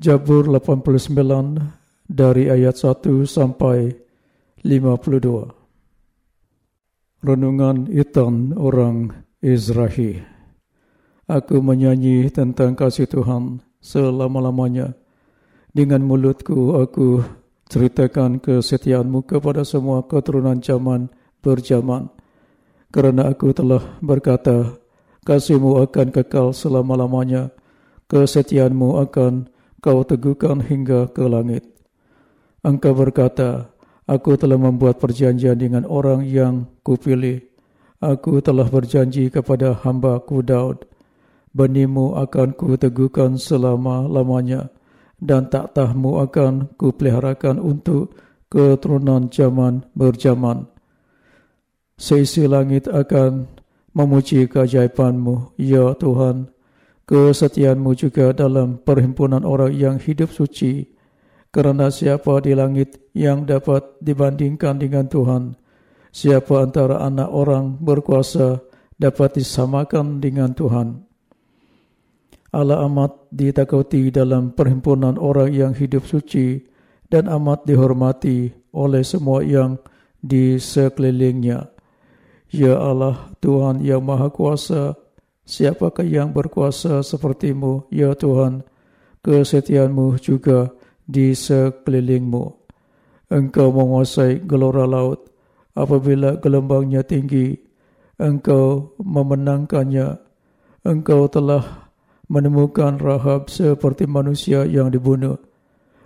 Jabur 89 dari ayat 1 sampai 52. Renungan Itan orang Izrahi. Aku menyanyi tentang kasih Tuhan selama-lamanya. Dengan mulutku aku ceritakan kesetiaanmu kepada semua keturunan zaman berjaman. Kerana aku telah berkata, kasihmu akan kekal selama-lamanya, kesetiaanmu akan kau teguhkan hingga ke langit. Engkau berkata, aku telah membuat perjanjian dengan orang yang kupilih. Aku telah berjanji kepada hamba ku Daud. Benimu akan ku teguhkan selama-lamanya dan taktahmu akan ku peliharakan untuk keturunan zaman berjaman. Seisi langit akan memuji keajaibanmu, ya Tuhan kesetiaanmu juga dalam perhimpunan orang yang hidup suci. Kerana siapa di langit yang dapat dibandingkan dengan Tuhan? Siapa antara anak orang berkuasa dapat disamakan dengan Tuhan? Allah amat ditakuti dalam perhimpunan orang yang hidup suci dan amat dihormati oleh semua yang di sekelilingnya. Ya Allah, Tuhan yang Maha Kuasa, Siapakah yang berkuasa sepertimu, ya Tuhan? Kesetiaanmu juga di sekelilingmu. Engkau menguasai gelora laut apabila gelombangnya tinggi. Engkau memenangkannya. Engkau telah menemukan Rahab seperti manusia yang dibunuh.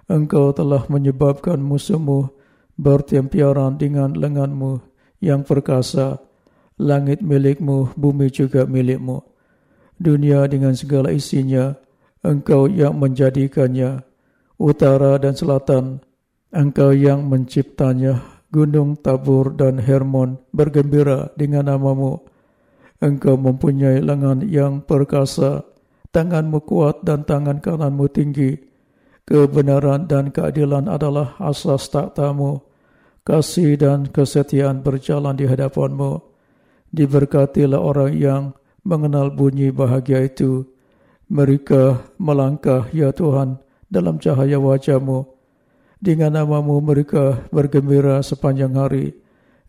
Engkau telah menyebabkan musuhmu bertempiaran dengan lenganmu yang perkasa. Langit milikmu, bumi juga milikmu dunia dengan segala isinya, engkau yang menjadikannya, utara dan selatan, engkau yang menciptanya, gunung Tabur dan Hermon bergembira dengan namamu. Engkau mempunyai lengan yang perkasa, tanganmu kuat dan tangan kananmu tinggi. Kebenaran dan keadilan adalah asas taktamu. Kasih dan kesetiaan berjalan di hadapanmu. Diberkatilah orang yang mengenal bunyi bahagia itu. Mereka melangkah, ya Tuhan, dalam cahaya wajahmu. Dengan namamu mereka bergembira sepanjang hari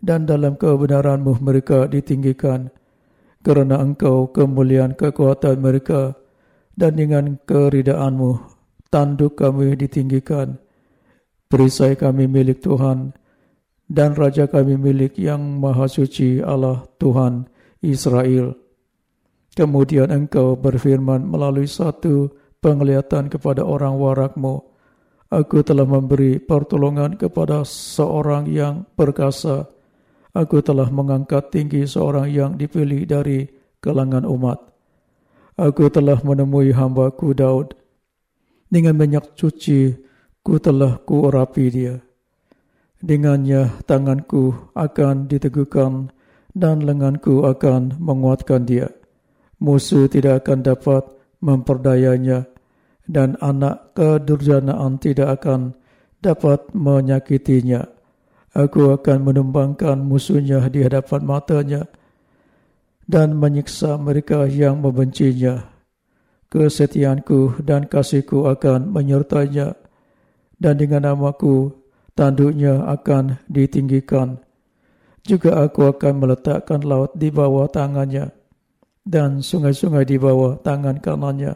dan dalam kebenaranmu mereka ditinggikan. Kerana engkau kemuliaan kekuatan mereka dan dengan keridaanmu tanduk kami ditinggikan. Perisai kami milik Tuhan dan Raja kami milik yang maha suci Allah Tuhan Israel. Kemudian engkau berfirman melalui satu penglihatan kepada orang warakmu. Aku telah memberi pertolongan kepada seorang yang perkasa. Aku telah mengangkat tinggi seorang yang dipilih dari kalangan umat. Aku telah menemui hambaku Daud. Dengan minyak cuci, ku telah kuurapi dia. Dengannya tanganku akan diteguhkan dan lenganku akan menguatkan dia musuh tidak akan dapat memperdayanya dan anak kedurjanaan tidak akan dapat menyakitinya. Aku akan menumbangkan musuhnya di hadapan matanya dan menyiksa mereka yang membencinya. Kesetiaanku dan kasihku akan menyertanya dan dengan namaku tanduknya akan ditinggikan. Juga aku akan meletakkan laut di bawah tangannya dan sungai-sungai di bawah tangan kanannya.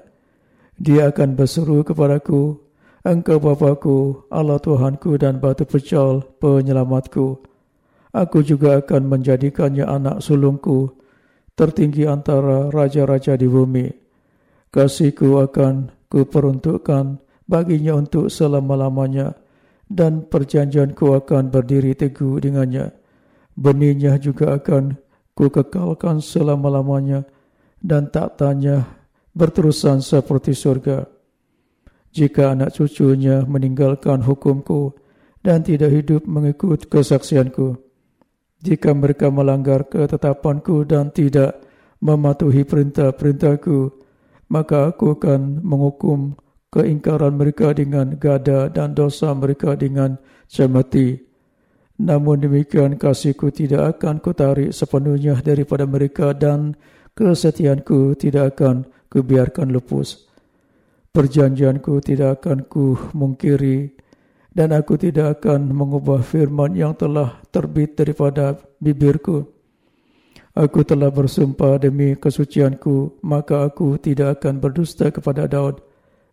Dia akan berseru kepadaku, Engkau Bapakku, Allah Tuhanku dan batu pecal penyelamatku. Aku juga akan menjadikannya anak sulungku, tertinggi antara raja-raja di bumi. Kasihku akan kuperuntukkan baginya untuk selama-lamanya, dan perjanjianku akan berdiri teguh dengannya. Benihnya juga akan kukekalkan selama-lamanya, dan tak tanya berterusan seperti surga. Jika anak cucunya meninggalkan hukumku dan tidak hidup mengikut kesaksianku, jika mereka melanggar ketetapanku dan tidak mematuhi perintah-perintahku, maka aku akan menghukum keingkaran mereka dengan gada dan dosa mereka dengan cemeti. Namun demikian kasihku tidak akan kutarik sepenuhnya daripada mereka dan kesetiaanku tidak akan kubiarkan lupus. Perjanjianku tidak akan ku mungkiri dan aku tidak akan mengubah firman yang telah terbit daripada bibirku. Aku telah bersumpah demi kesucianku, maka aku tidak akan berdusta kepada Daud.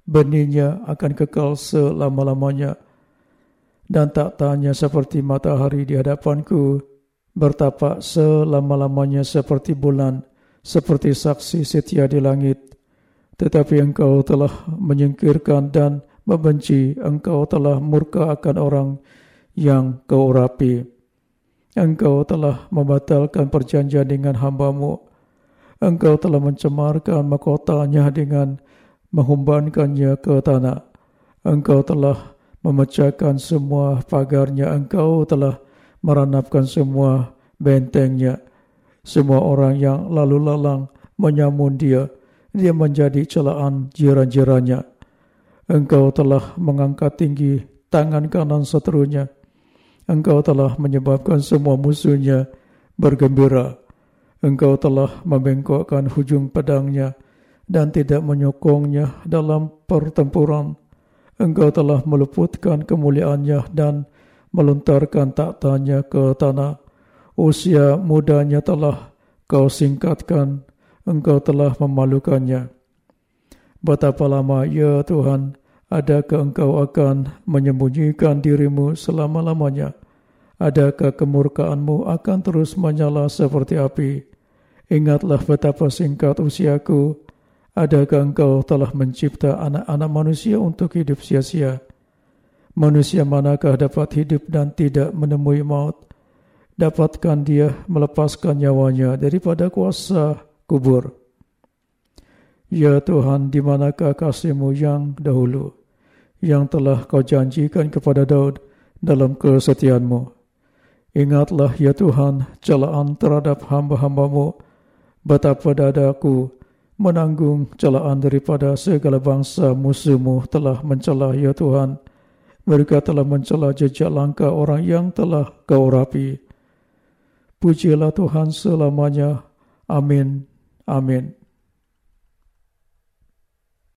Benihnya akan kekal selama-lamanya. Dan tak tanya seperti matahari di hadapanku, bertapak selama-lamanya seperti bulan, seperti saksi setia di langit. Tetapi engkau telah menyingkirkan dan membenci, engkau telah murka akan orang yang kau rapi. Engkau telah membatalkan perjanjian dengan hambamu. Engkau telah mencemarkan mahkotanya dengan menghumbankannya ke tanah. Engkau telah memecahkan semua pagarnya. Engkau telah meranapkan semua bentengnya. Semua orang yang lalu lalang menyamun dia dia menjadi celaan jiran-jirannya. Engkau telah mengangkat tinggi tangan kanan seterunya. Engkau telah menyebabkan semua musuhnya bergembira. Engkau telah membengkokkan hujung pedangnya dan tidak menyokongnya dalam pertempuran. Engkau telah meluputkan kemuliaannya dan meluntarkan taktanya ke tanah. Usia mudanya telah kau singkatkan engkau telah memalukannya. Betapa lama, ya Tuhan, adakah engkau akan menyembunyikan dirimu selama-lamanya? Adakah kemurkaanmu akan terus menyala seperti api? Ingatlah betapa singkat usiaku. Adakah engkau telah mencipta anak-anak manusia untuk hidup sia-sia? Manusia manakah dapat hidup dan tidak menemui maut? Dapatkah dia melepaskan nyawanya daripada kuasa kubur. Ya Tuhan, di manakah kasihmu yang dahulu, yang telah kau janjikan kepada Daud dalam kesetiaanmu? Ingatlah, ya Tuhan, celaan terhadap hamba-hambamu, betapa dadaku menanggung celaan daripada segala bangsa musuhmu telah mencelah, ya Tuhan. Mereka telah mencelah jejak langkah orang yang telah kau rapi. Pujilah Tuhan selamanya. Amin. Amen.